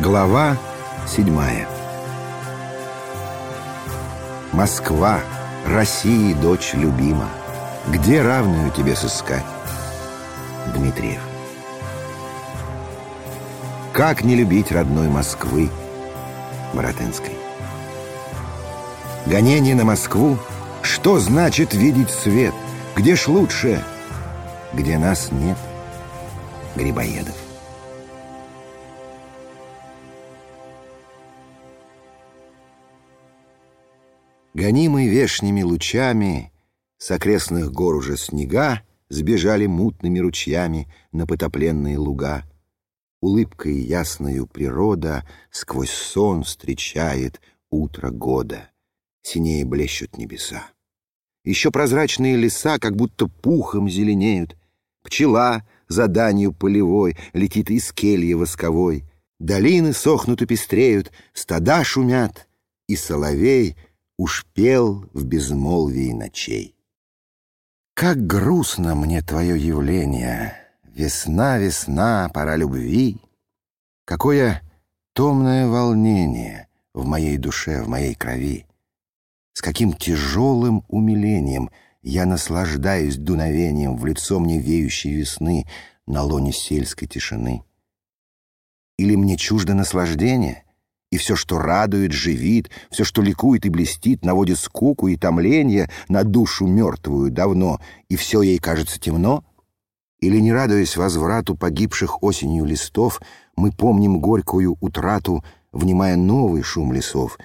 Глава седьмая Москва, России дочь любима, Где равную тебе сыскать? Дмитриев Как не любить родной Москвы? Боротынской Гонение на Москву? Что значит видеть свет? Где ж лучше? Где нас нет? Грибоедов Гонимый вешними лучами С окрестных гор уже снега Сбежали мутными ручьями На потопленные луга. Улыбкой ясною природа Сквозь сон встречает утро года. Синее блещут небеса. Еще прозрачные леса Как будто пухом зеленеют. Пчела заданию полевой Летит из кельи восковой. Долины сохнут и пестреют, Стада шумят, и соловей — уж пел в безмолвии ночей. Как грустно мне твое явление, Весна, весна, пора любви. Какое томное волнение В моей душе, в моей крови. С каким тяжелым умилением Я наслаждаюсь дуновением В лицо мне веющей весны На лоне сельской тишины. Или мне чуждо наслаждение — и все, что радует, живит, все, что ликует и блестит, наводит скуку и томление на душу мертвую давно, и все ей кажется темно? Или, не радуясь возврату погибших осенью листов, мы помним горькую утрату, внимая новый шум лесов?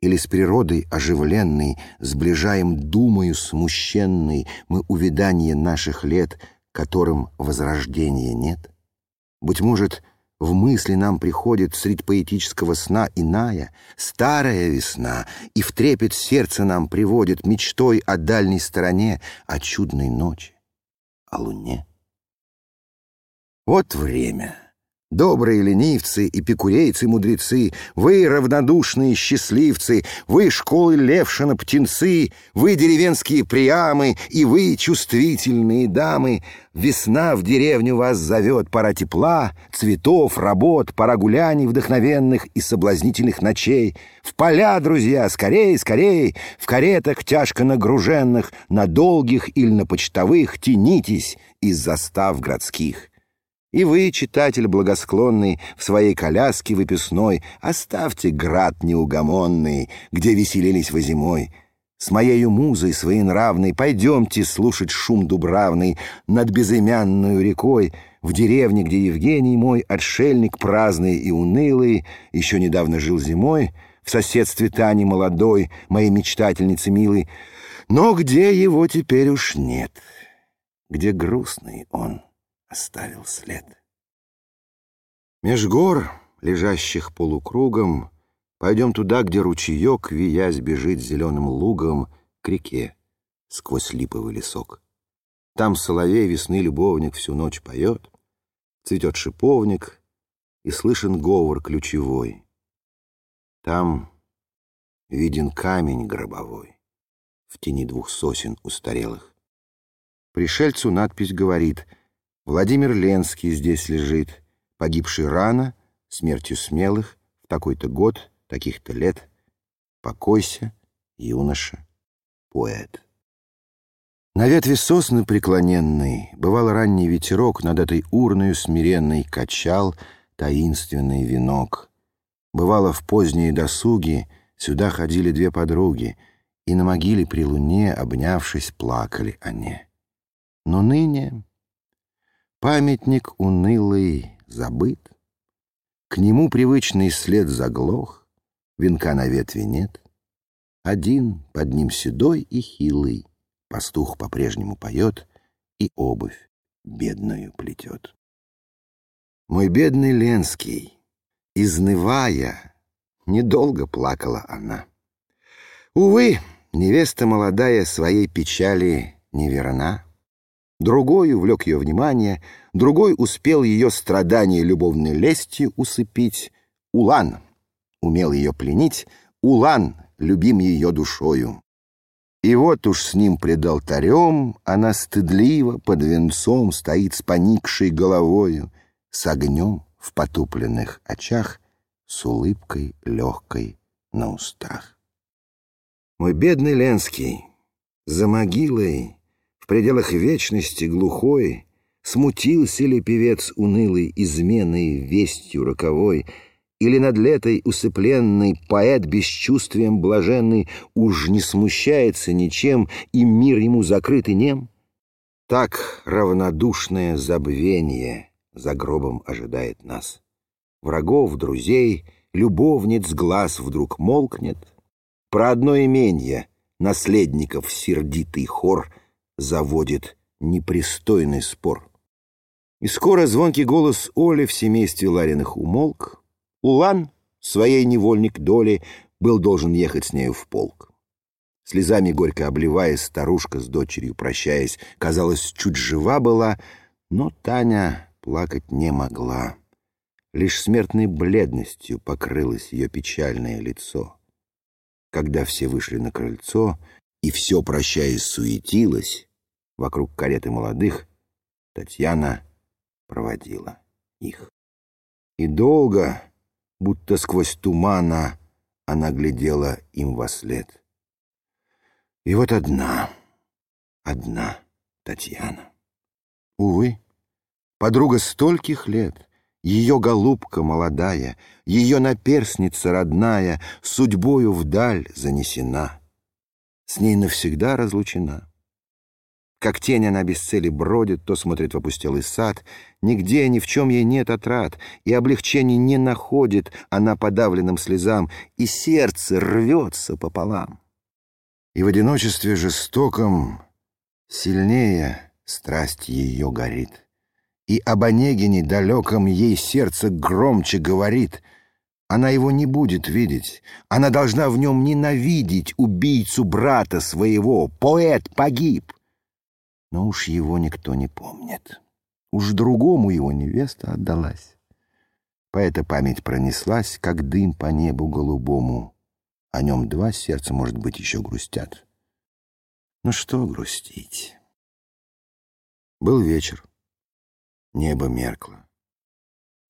Или с природой оживленной, сближаем думою смущенной мы увядание наших лет, которым возрождения нет? Быть может, в мысли нам приходит средь поэтического сна иная, старая весна, и в трепет сердце нам приводит мечтой о дальней стороне, о чудной ночи, о луне. Вот время. Добрые ленивцы, эпикурейцы-мудрецы, вы равнодушные счастливцы, вы школы Левшина птенцы, вы деревенские приамы, и вы чувствительные дамы. Весна в деревню вас зовет, пора тепла, цветов, работ, пора гуляний вдохновенных и соблазнительных ночей. В поля, друзья, скорей, скорей, в каретах тяжко нагруженных, на долгих или на почтовых тянитесь из застав городских. И вы, читатель благосклонный, в своей коляске выписной, оставьте град неугомонный, где веселились вы зимой. С моею музой своенравной пойдемте слушать шум дубравный над безымянную рекой, в деревне, где Евгений мой, отшельник праздный и унылый, еще недавно жил зимой, в соседстве Тани молодой, моей мечтательницы милой, но где его теперь уж нет, где грустный он оставил след. Меж гор, лежащих полукругом, Пойдем туда, где ручеек, виясь, бежит зеленым лугом к реке сквозь липовый лесок. Там соловей весны любовник всю ночь поет, цветет шиповник, и слышен говор ключевой. Там виден камень гробовой в тени двух сосен устарелых. Пришельцу надпись говорит — Владимир Ленский здесь лежит, погибший рано, смертью смелых, в такой-то год, таких-то лет. Покойся, юноша, поэт. На ветви сосны преклоненной Бывал ранний ветерок Над этой урною смиренной Качал таинственный венок. Бывало в поздние досуги Сюда ходили две подруги, И на могиле при луне, Обнявшись, плакали они. Но ныне Памятник унылый забыт, К нему привычный след заглох, Венка на ветви нет. Один под ним седой и хилый, Пастух по-прежнему поет И обувь бедную плетет. Мой бедный Ленский, изнывая, Недолго плакала она. Увы, невеста молодая Своей печали не верна. Другой увлек ее внимание, другой успел ее страдания любовной лестью усыпить. Улан умел ее пленить, Улан любим ее душою. И вот уж с ним пред алтарем она стыдливо под венцом стоит с поникшей головою, с огнем в потупленных очах с улыбкой легкой на устах. Мой бедный Ленский, за могилой, в пределах вечности глухой, Смутился ли певец унылый изменой вестью роковой, Или над летой усыпленный поэт бесчувствием блаженный Уж не смущается ничем, и мир ему закрыт и нем? Так равнодушное забвение за гробом ожидает нас. Врагов, друзей, любовниц глаз вдруг молкнет. Про одно именье наследников сердитый хор заводит непристойный спор. И скоро звонкий голос Оли в семействе Лариных умолк. Улан, своей невольник доли, был должен ехать с нею в полк. Слезами горько обливаясь, старушка с дочерью прощаясь, казалось, чуть жива была, но Таня плакать не могла. Лишь смертной бледностью покрылось ее печальное лицо. Когда все вышли на крыльцо, и все, прощаясь, суетилось, вокруг кареты молодых, Татьяна проводила их. И долго, будто сквозь тумана, она глядела им во след. И вот одна, одна Татьяна. Увы, подруга стольких лет, ее голубка молодая, ее наперсница родная, судьбою вдаль занесена. С ней навсегда разлучена. Как тень она без цели бродит, то смотрит в опустелый сад. Нигде, ни в чем ей нет отрад, и облегчений не находит она подавленным слезам, и сердце рвется пополам. И в одиночестве жестоком сильнее страсть ее горит. И об Онегине далеком ей сердце громче говорит. Она его не будет видеть, она должна в нем ненавидеть убийцу брата своего. Поэт погиб. Но уж его никто не помнит. Уж другому его невеста отдалась. Поэта память пронеслась, как дым по небу голубому. О нем два сердца, может быть, еще грустят. Ну что грустить? Был вечер. Небо меркло.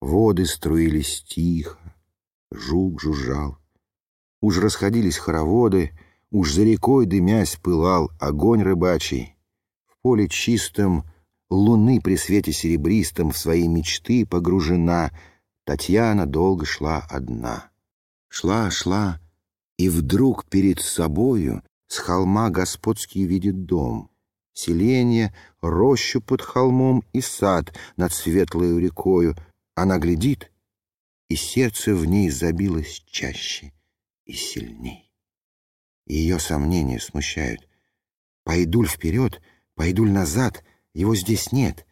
Воды струились тихо, жук жужжал. Уж расходились хороводы, уж за рекой дымясь пылал огонь рыбачий поле чистом, луны при свете серебристом в свои мечты погружена, Татьяна долго шла одна. Шла, шла, и вдруг перед собою с холма господский видит дом. Селение, рощу под холмом и сад над светлой рекою. Она глядит, и сердце в ней забилось чаще и сильней. Ее сомнения смущают. Пойду вперед — Пойду ли назад? Его здесь нет.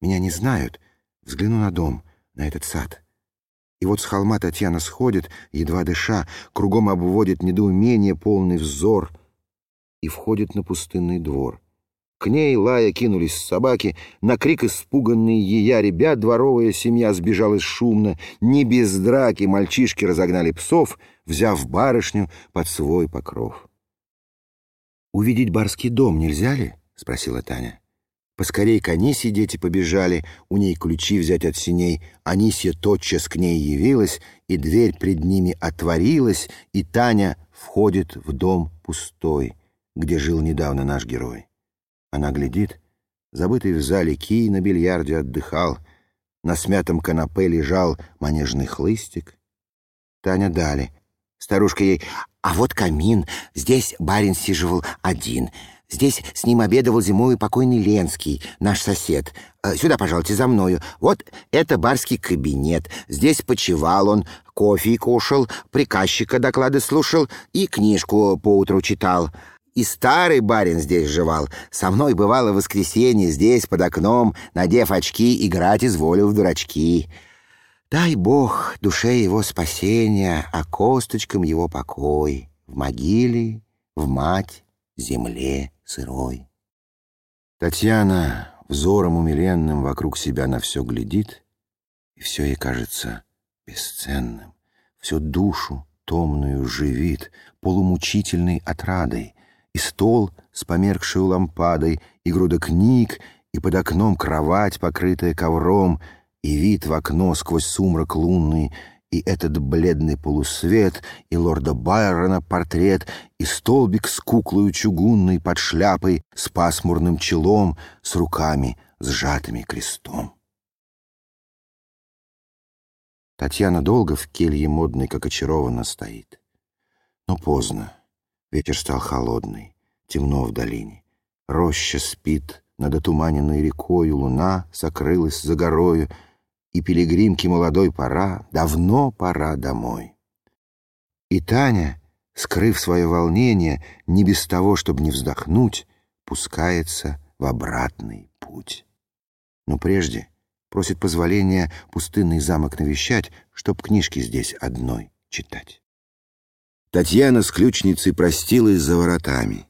Меня не знают. Взгляну на дом, на этот сад. И вот с холма Татьяна сходит, едва дыша, кругом обводит недоумение полный взор и входит на пустынный двор. К ней, лая, кинулись собаки, на крик испуганные ея ребят дворовая семья сбежалась шумно, не без драки мальчишки разогнали псов, взяв барышню под свой покров. «Увидеть барский дом нельзя ли?» — спросила Таня. Поскорей к Анисе дети побежали, у ней ключи взять от синей. Анисия тотчас к ней явилась, и дверь пред ними отворилась, и Таня входит в дом пустой, где жил недавно наш герой. Она глядит, забытый в зале кий на бильярде отдыхал, на смятом канапе лежал манежный хлыстик. Таня дали. Старушка ей, а вот камин, здесь барин сиживал один — Здесь с ним обедовал зимой покойный Ленский, наш сосед. Э, сюда, пожалуйте, за мною. Вот это барский кабинет. Здесь почевал он, кофе кушал, приказчика доклады слушал и книжку поутру читал. И старый барин здесь жевал. Со мной бывало в воскресенье здесь, под окном, надев очки, играть изволил в дурачки. Дай Бог душе его спасения, а косточкам его покой. В могиле, в мать, земле сырой. Татьяна взором умиленным вокруг себя на все глядит, и все ей кажется бесценным, всю душу томную живит полумучительной отрадой, и стол с померкшей лампадой, и груда книг, и под окном кровать, покрытая ковром, и вид в окно сквозь сумрак лунный, и этот бледный полусвет, и лорда Байрона портрет, и столбик с куклою чугунной под шляпой, с пасмурным челом, с руками, сжатыми крестом. Татьяна долго в келье модной, как очарованно, стоит. Но поздно. Ветер стал холодный, темно в долине. Роща спит над отуманенной рекою, луна сокрылась за горою, и пилигримке молодой пора, давно пора домой. И Таня, скрыв свое волнение, не без того, чтобы не вздохнуть, пускается в обратный путь. Но прежде просит позволения пустынный замок навещать, чтоб книжки здесь одной читать. Татьяна с ключницей простилась за воротами.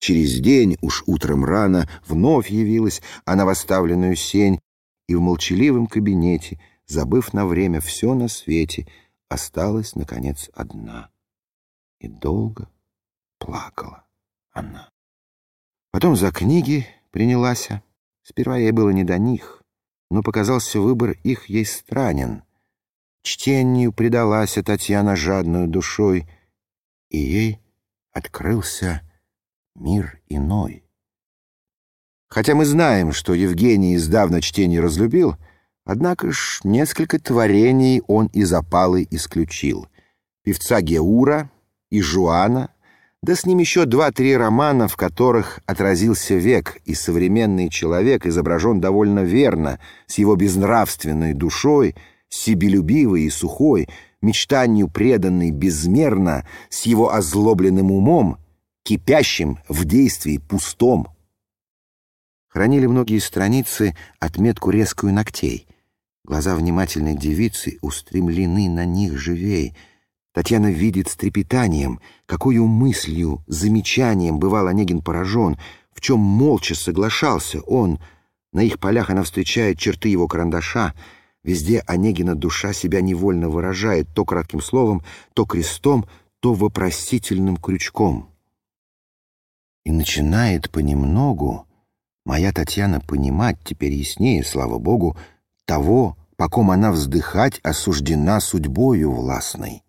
Через день, уж утром рано, вновь явилась она в оставленную сень и в молчаливом кабинете, забыв на время все на свете, осталась, наконец, одна. И долго плакала она. Потом за книги принялась. Сперва ей было не до них, но показался выбор их ей странен. Чтению предалась Татьяна жадную душой, и ей открылся мир иной. Хотя мы знаем, что Евгений издавна чтение разлюбил, однако ж несколько творений он из опалы исключил. Певца Геура и Жуана, да с ним еще два-три романа, в которых отразился век, и современный человек изображен довольно верно, с его безнравственной душой, себелюбивой и сухой, мечтанию преданной безмерно, с его озлобленным умом, кипящим в действии пустом. Хранили многие страницы отметку резкую ногтей. Глаза внимательной девицы устремлены на них живей. Татьяна видит с трепетанием, какую мыслью, замечанием бывал Онегин поражен, в чем молча соглашался он. На их полях она встречает черты его карандаша. Везде Онегина душа себя невольно выражает то кратким словом, то крестом, то вопросительным крючком. И начинает понемногу Моя Татьяна понимать теперь яснее, слава Богу, того, по ком она вздыхать осуждена судьбою властной.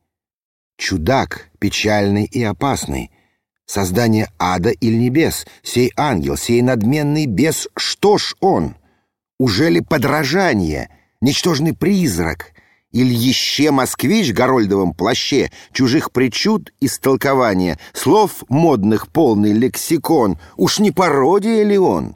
Чудак, печальный и опасный, создание ада или небес, сей ангел, сей надменный бес, что ж он? Уже ли подражание, ничтожный призрак, или еще москвич в горольдовом плаще, чужих причуд истолкования, слов модных полный лексикон, уж не пародия ли он?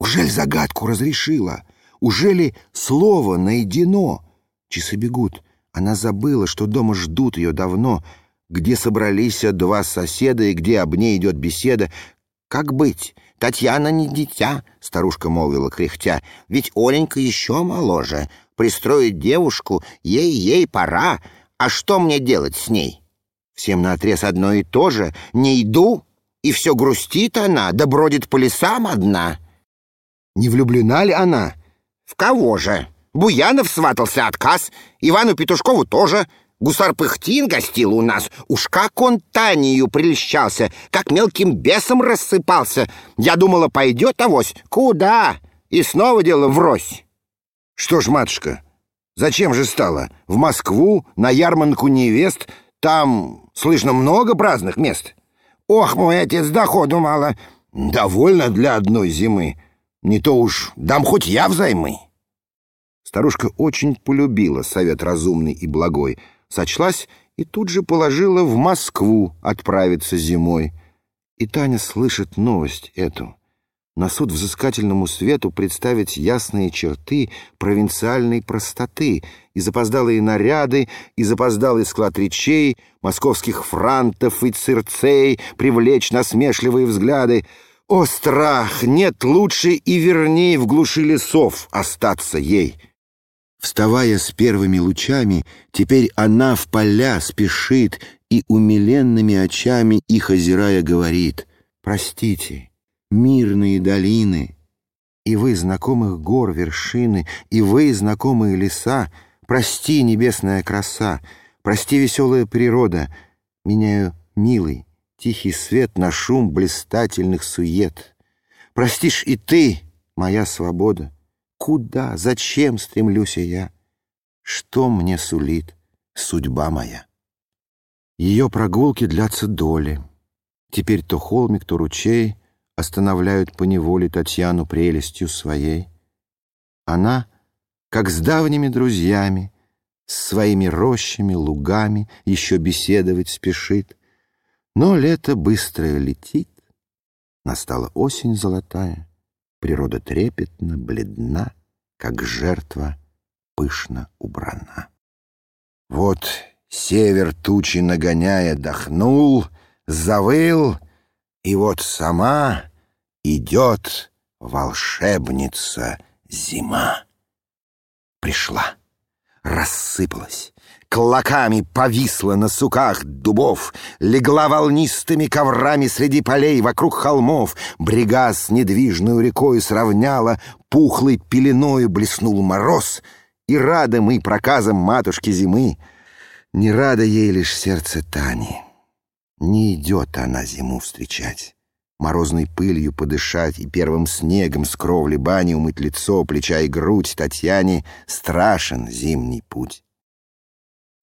Ужель загадку разрешила? Ужели слово найдено? Часы бегут. Она забыла, что дома ждут ее давно, где собрались два соседа и где об ней идет беседа. «Как быть? Татьяна не дитя», — старушка молвила кряхтя, «ведь Оленька еще моложе. Пристроить девушку ей-ей пора. А что мне делать с ней?» Всем наотрез одно и то же. «Не иду, и все грустит она, да бродит по лесам одна». Не влюблена ли она? В кого же? Буянов сватался отказ, Ивану Петушкову тоже. Гусар Пыхтин гостил у нас. Уж как он Танию прельщался, как мелким бесом рассыпался. Я думала, пойдет авось. Куда? И снова дело врозь. Что ж, матушка, зачем же стало? В Москву, на ярманку невест, там, слышно, много праздных мест. Ох, мой отец, доходу мало. Довольно для одной зимы. Не то уж дам хоть я взаймы. Старушка очень полюбила совет разумный и благой, сочлась и тут же положила в Москву отправиться зимой. И Таня слышит новость эту. На суд взыскательному свету представить ясные черты провинциальной простоты и запоздалые наряды, и запоздалый склад речей, московских франтов и цирцей, привлечь насмешливые взгляды — о, страх! Нет лучше и вернее в глуши лесов остаться ей. Вставая с первыми лучами, теперь она в поля спешит и умиленными очами их озирая говорит «Простите, мирные долины, и вы, знакомых гор вершины, и вы, знакомые леса, прости, небесная краса, прости, веселая природа, меняю милый, тихий свет на шум блистательных сует. Простишь и ты, моя свобода, куда, зачем стремлюсь я? Что мне сулит судьба моя. Ее прогулки длятся доли. Теперь то холмик, то ручей останавливают по неволе Татьяну прелестью своей. Она, как с давними друзьями, с своими рощами, лугами еще беседовать спешит. Но лето быстрое летит, настала осень золотая, природа трепетна, бледна, как жертва пышно убрана. Вот север тучи нагоняя дохнул, завыл, и вот сама идет волшебница зима. Пришла, рассыпалась, клоками повисла на суках дубов, легла волнистыми коврами среди полей вокруг холмов, брега с недвижную рекой сравняла, пухлой пеленою блеснул мороз — и рада мы проказам матушки зимы. Не рада ей лишь сердце Тани. Не идет она зиму встречать, морозной пылью подышать и первым снегом с кровли бани умыть лицо, плеча и грудь Татьяне страшен зимний путь.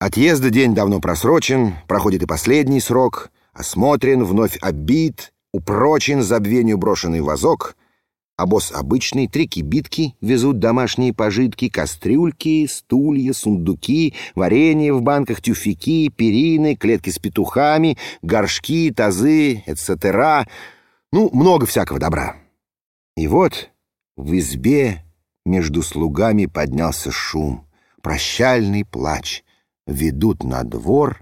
Отъезда день давно просрочен, проходит и последний срок, осмотрен, вновь обид, упрочен забвению брошенный вазок — а босс обычный, три кибитки везут домашние пожитки, кастрюльки, стулья, сундуки, варенье в банках, тюфяки, перины, клетки с петухами, горшки, тазы, etc. Ну, много всякого добра. И вот в избе между слугами поднялся шум, прощальный плач. Ведут на двор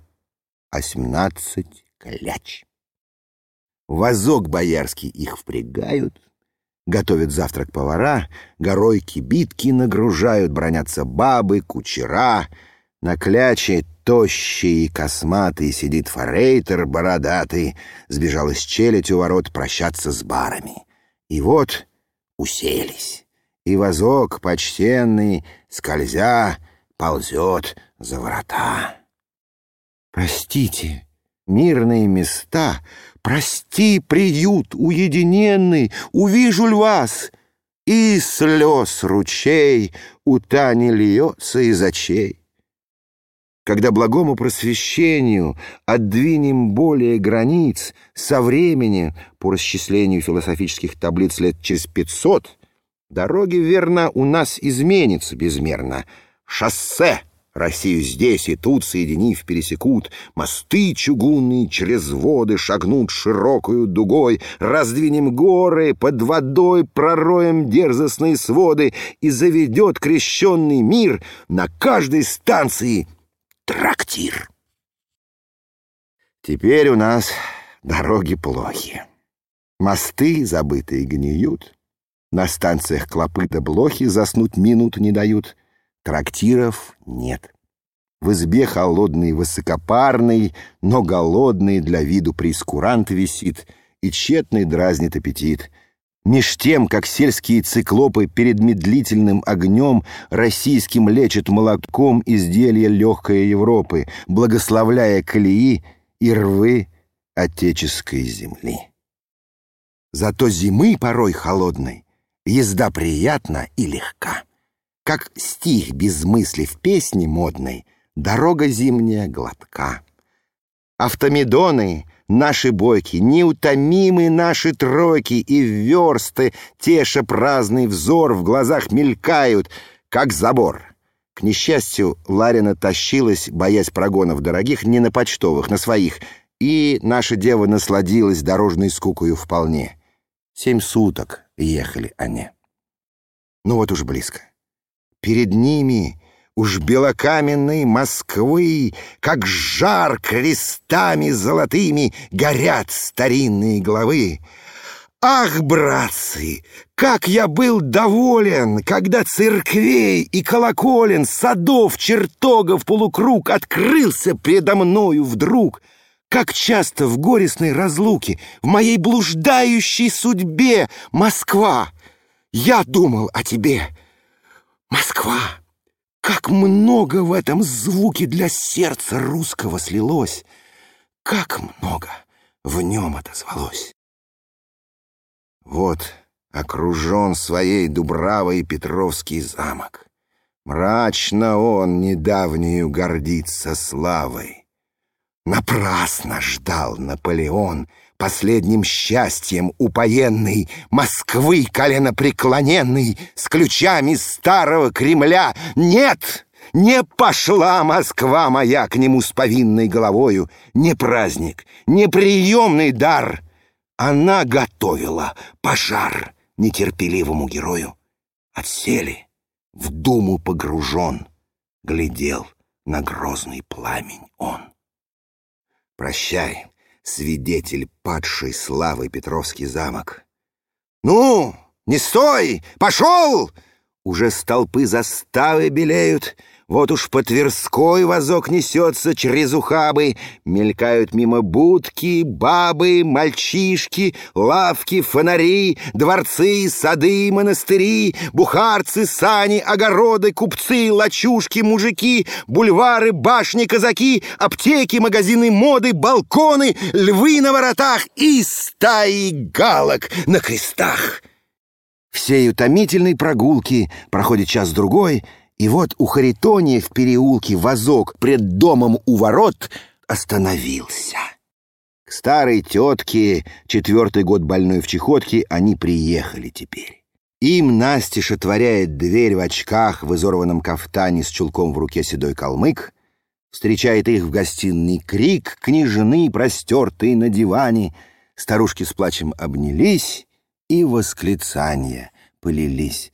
осьмнадцать кляч. Вазок боярский их впрягают — Готовят завтрак повара, горой кибитки нагружают, бронятся бабы, кучера. На кляче тощий и косматый сидит форейтер бородатый, сбежал из челядь у ворот прощаться с барами. И вот уселись, и вазок почтенный, скользя, ползет за ворота. Простите, мирные места — Прости, приют уединенный, увижу ль вас? И слез ручей у Тани льется из очей. Когда благому просвещению отдвинем более границ, со времени, по расчислению философических таблиц лет через пятьсот, дороги, верно, у нас изменятся безмерно. Шоссе Россию здесь и тут, соединив, пересекут, Мосты чугунные через воды шагнут широкую дугой, Раздвинем горы, под водой пророем дерзостные своды, И заведет крещенный мир на каждой станции трактир. Теперь у нас дороги плохи. Мосты забытые гниют, На станциях клопы да блохи заснуть минут не дают — Трактиров нет. В избе холодный, высокопарный, но голодный для виду прескурант висит и тщетный дразнит аппетит. Меж тем, как сельские циклопы перед медлительным огнем российским лечат молотком изделия легкой Европы, благословляя колеи и рвы отеческой земли. Зато зимы порой холодной езда приятна и легка. Как стих без мысли в песне модной, Дорога зимняя гладка. Автомедоны, наши бойки, Неутомимы наши тройки, И версты, теша праздный взор, В глазах мелькают, как забор. К несчастью, Ларина тащилась, боясь прогонов дорогих, не на почтовых, на своих, и наша дева насладилась дорожной скукою вполне. Семь суток ехали они. Ну вот уж близко. Перед ними уж белокаменной Москвы, Как жар крестами золотыми Горят старинные главы. Ах, братцы, как я был доволен, Когда церквей и колоколен, Садов, чертогов полукруг Открылся предо мною вдруг — как часто в горестной разлуке, В моей блуждающей судьбе, Москва, я думал о тебе — Москва! Как много в этом звуке для сердца русского слилось! Как много в нем отозвалось! Вот окружен своей Дубравой Петровский замок. Мрачно он недавнюю гордится славой. Напрасно ждал Наполеон последним счастьем упоенный Москвы коленопреклоненный с ключами старого Кремля. Нет! Не пошла Москва моя к нему с повинной головою, не праздник, не приемный дар. Она готовила пожар нетерпеливому герою. Отсели, в думу погружен, глядел на грозный пламень он. Прощай, свидетель падшей славы Петровский замок. «Ну, не стой! Пошел!» Уже столпы заставы белеют, вот уж по Тверской вазок несется через ухабы, Мелькают мимо будки, бабы, мальчишки, лавки, фонари, Дворцы, сады, монастыри, бухарцы, сани, огороды, Купцы, лачушки, мужики, бульвары, башни, казаки, Аптеки, магазины моды, балконы, львы на воротах И стаи галок на крестах. Всей утомительной прогулки проходит час-другой — и вот у Харитония в переулке вазок пред домом у ворот остановился. К старой тетке, четвертый год больной в чехотке, они приехали теперь. Им Настеж отворяет дверь в очках, в изорванном кафтане с чулком в руке седой калмык, встречает их в гостиной крик княжны, простертые на диване. Старушки с плачем обнялись, и восклицания полились.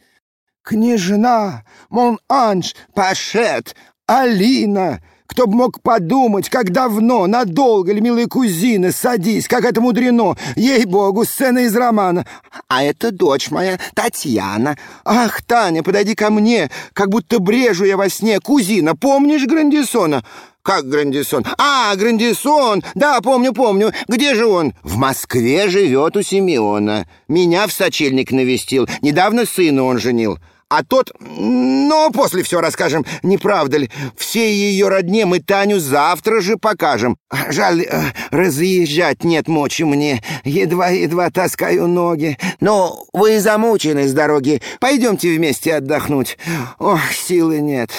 «Княжна! Мон анж! Пашет! Алина!» Кто б мог подумать, как давно, надолго ли, милые кузины, садись, как это мудрено. Ей-богу, сцена из романа. А это дочь моя, Татьяна. Ах, Таня, подойди ко мне, как будто брежу я во сне. Кузина, помнишь Грандисона? «Как Грандисон?» «А, Грандисон! Да, помню, помню. Где же он?» «В Москве живет у Симеона. Меня в сочельник навестил. Недавно сына он женил». А тот... Но после все расскажем, не правда ли? Все ее родне мы Таню завтра же покажем. Жаль, э, разъезжать нет мочи мне. Едва-едва таскаю ноги. Но вы замучены с дороги. Пойдемте вместе отдохнуть. Ох, силы нет.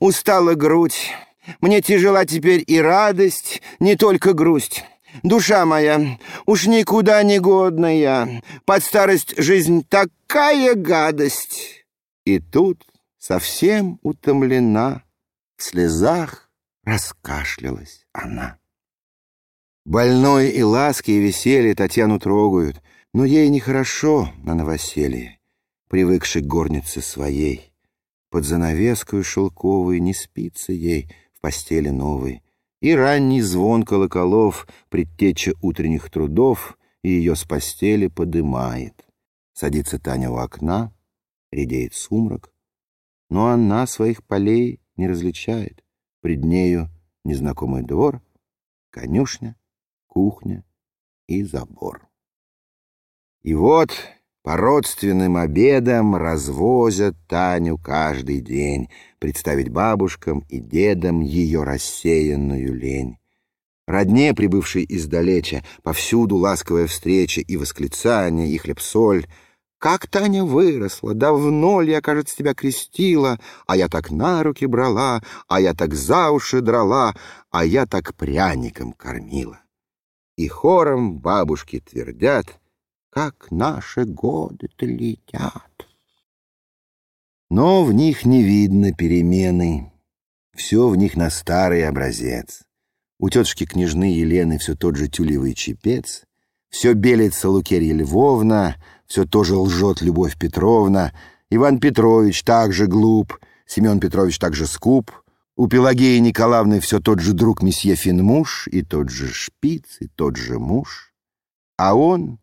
Устала грудь. Мне тяжела теперь и радость, не только грусть. Душа моя, уж никуда не годная. Под старость жизнь такая гадость». И тут совсем утомлена, в слезах раскашлялась она. Больной и ласки и веселье Татьяну трогают, но ей нехорошо на новоселье, привыкшей к горнице своей. Под занавескою шелковой не спится ей в постели новой, и ранний звон колоколов, предтеча утренних трудов, ее с постели подымает. Садится Таня у окна, редеет сумрак, но она своих полей не различает. Пред нею незнакомый двор, конюшня, кухня и забор. И вот по родственным обедам развозят Таню каждый день представить бабушкам и дедам ее рассеянную лень. Родне, прибывшей издалеча, повсюду ласковая встреча и восклицание, и хлеб-соль — как Таня выросла, давно ли я, кажется, тебя крестила, а я так на руки брала, а я так за уши драла, а я так пряником кормила. И хором бабушки твердят, как наши годы-то летят. Но в них не видно перемены, все в них на старый образец. У тетушки княжны Елены все тот же тюлевый чепец, все белится Лукерья Львовна — все тоже лжет Любовь Петровна, Иван Петрович также глуп, Семен Петрович также скуп, у Пелагеи Николаевны все тот же друг месье Финмуш, и тот же шпиц, и тот же муж. А он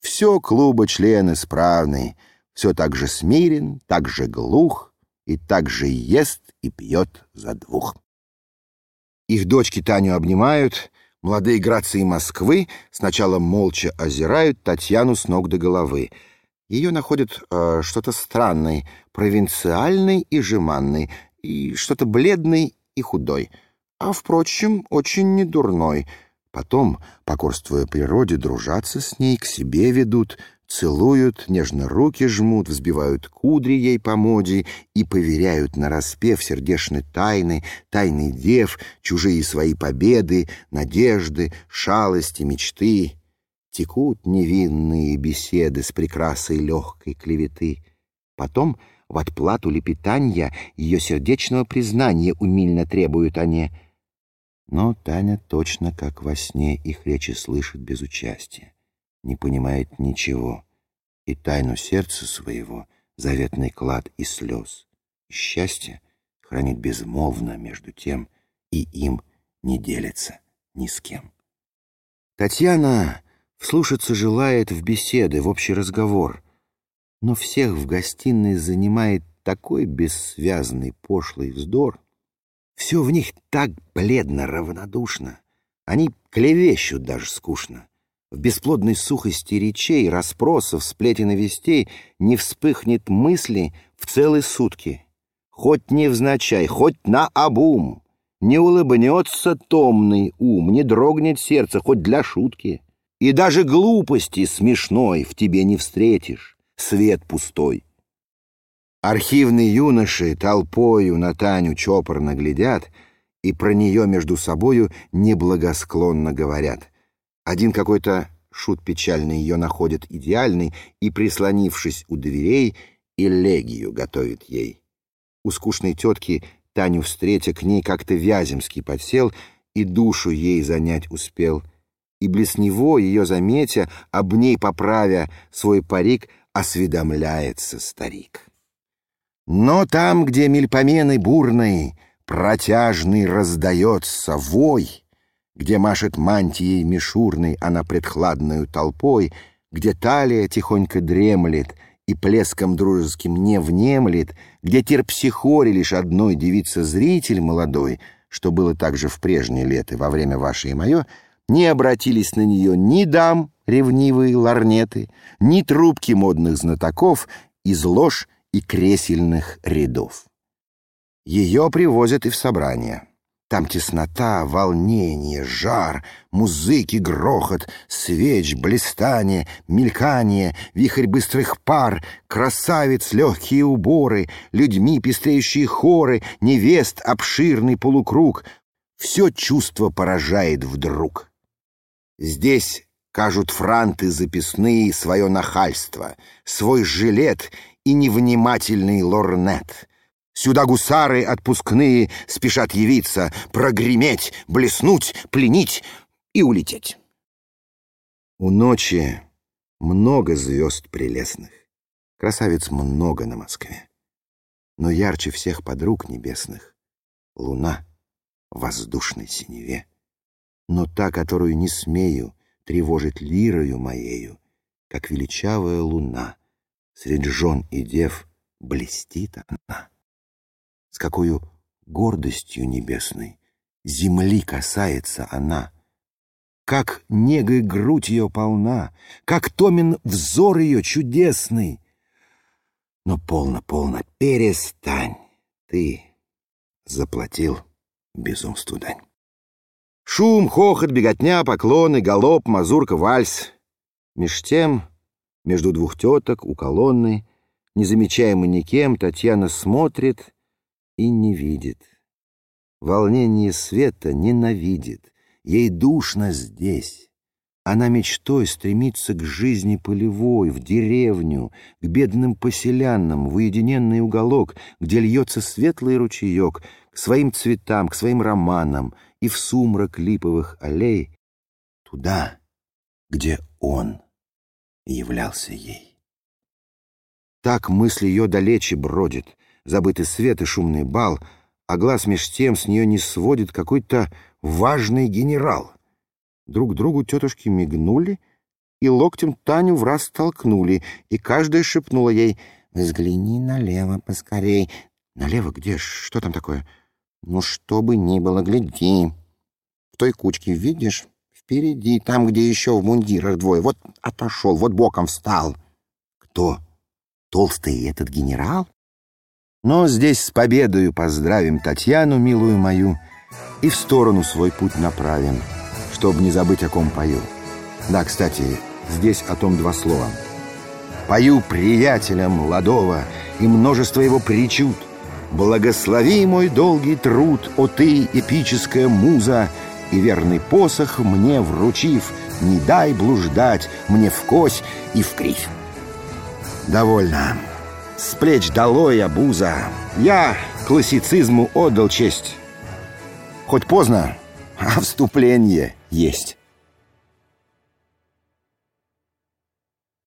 все клуба член исправный, все так же смирен, так же глух, и так же ест и пьет за двух. Их дочки Таню обнимают, Молодые грации Москвы сначала молча озирают Татьяну с ног до головы. Ее находят э, что-то странной, провинциальной и жеманной, и что-то бледной и худой, а, впрочем, очень недурной. Потом, покорствуя природе, дружатся с ней, к себе ведут, целуют, нежно руки жмут, взбивают кудри ей по моде и поверяют на распев сердечные тайны, тайны дев, чужие свои победы, надежды, шалости, мечты. Текут невинные беседы с прекрасой легкой клеветы. Потом в отплату лепетанья ее сердечного признания умильно требуют они. Но Таня точно как во сне их речи слышит без участия не понимает ничего, и тайну сердца своего, заветный клад и слез, и счастье хранит безмолвно между тем, и им не делится ни с кем. Татьяна вслушаться желает в беседы, в общий разговор, но всех в гостиной занимает такой бессвязный пошлый вздор. Все в них так бледно, равнодушно. Они клевещут даже скучно. В бесплодной сухости речей, расспросов, сплетен и вестей не вспыхнет мысли в целые сутки. Хоть невзначай, хоть на обум, не улыбнется томный ум, не дрогнет сердце, хоть для шутки. И даже глупости смешной в тебе не встретишь, свет пустой. Архивные юноши толпою на Таню чопорно глядят и про нее между собою неблагосклонно говорят — один какой-то шут печальный ее находит идеальный и, прислонившись у дверей, элегию готовит ей. У скучной тетки Таню встретя к ней как-то Вяземский подсел и душу ей занять успел. И близ него, ее заметя, об ней поправя свой парик, осведомляется старик. Но там, где мельпомены бурной, протяжный раздается вой — где машет мантией мишурной она предхладною толпой, где талия тихонько дремлет и плеском дружеским не внемлет, где терпсихоре лишь одной девица-зритель молодой, что было также в прежние лета во время ваше и мое, не обратились на нее ни дам ревнивые ларнеты, ни трубки модных знатоков из лож и кресельных рядов. Ее привозят и в собрание. Там теснота, волнение, жар, музыки, грохот, свеч, блистание, мелькание, вихрь быстрых пар, красавиц, легкие уборы, людьми пестреющие хоры, невест, обширный полукруг. Все чувство поражает вдруг. Здесь кажут франты записные свое нахальство, свой жилет и невнимательный лорнет — Сюда гусары отпускные спешат явиться, прогреметь, блеснуть, пленить и улететь. У ночи много звезд прелестных, красавиц много на Москве. Но ярче всех подруг небесных луна в воздушной синеве. Но та, которую не смею тревожить лирою моею, как величавая луна, среди жен и дев блестит она с какой гордостью небесной земли касается она. Как негой грудь ее полна, как томен взор ее чудесный. Но полно, полно, перестань, ты заплатил безумству дань. Шум, хохот, беготня, поклоны, галоп, мазурка, вальс. Меж тем, между двух теток у колонны, незамечаемо никем, Татьяна смотрит — и не видит. Волнение света ненавидит, ей душно здесь. Она мечтой стремится к жизни полевой, в деревню, к бедным поселянам, в уединенный уголок, где льется светлый ручеек, к своим цветам, к своим романам и в сумрак липовых аллей, туда, где он являлся ей. Так мысль ее далече бродит, забытый свет и шумный бал, а глаз меж тем с нее не сводит какой-то важный генерал. Друг другу тетушки мигнули и локтем Таню в раз толкнули, и каждая шепнула ей «Взгляни налево поскорей». «Налево где? Что там такое?» «Ну, что бы ни было, гляди. В той кучке, видишь, впереди, там, где еще в мундирах двое. Вот отошел, вот боком встал». «Кто? Толстый этот генерал?» Но здесь с победою поздравим Татьяну, милую мою, и в сторону свой путь направим, чтобы не забыть, о ком пою. Да, кстати, здесь о том два слова. Пою приятелям Ладова и множество его причуд. Благослови мой долгий труд, о ты, эпическая муза, И верный посох мне вручив, не дай блуждать мне в кось и в кривь. Довольно. С плеч долой обуза. Я классицизму отдал честь. Хоть поздно, а вступление есть.